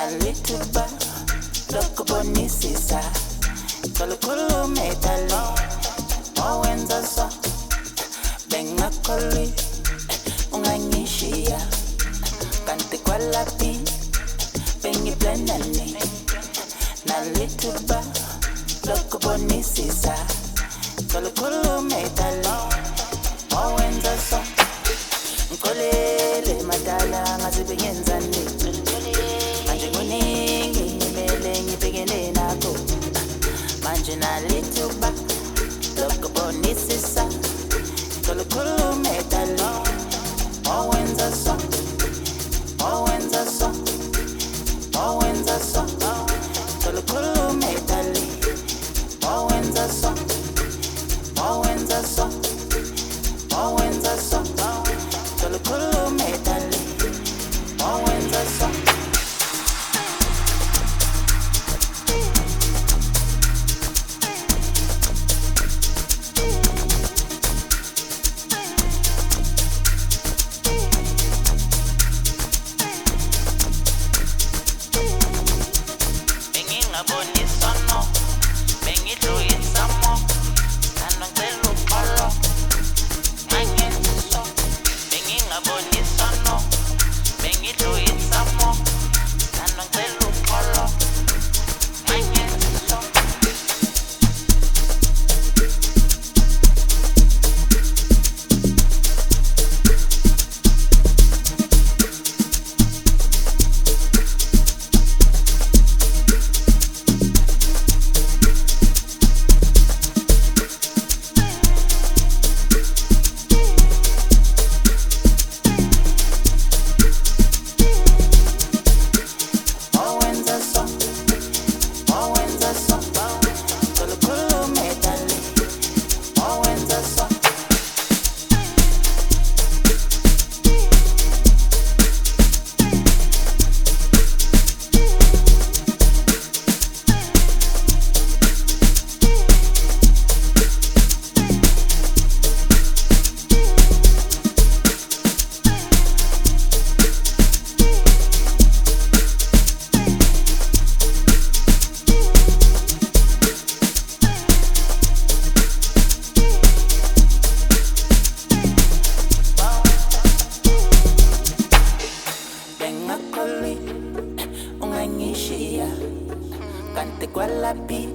nalithuba lokubonisisa colukhulume dali owenza so bengakholi ungangishiya kanti kwalapi bengiplanane nalithuba lokubonisisa colukhulume dali owenza so ngikolele madala ngaze bengenzani manje manje nalithuba lokubonisisa ngicela ukhulume dali owenza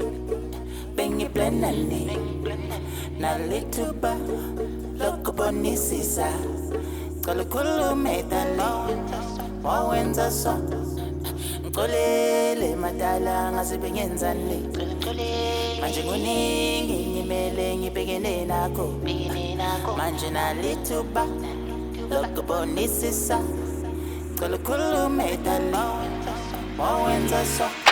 kwalapi bengiplanane nalithuba lokubonisisa cela ukhulume dali wawenza so. Ngicolele madala ngaze bengenzani manje kuningi ngimele ngibhekene nakho manje nalithuba lokubonisisa dali wawenza so